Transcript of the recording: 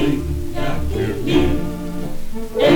Yeah, yeah, yeah.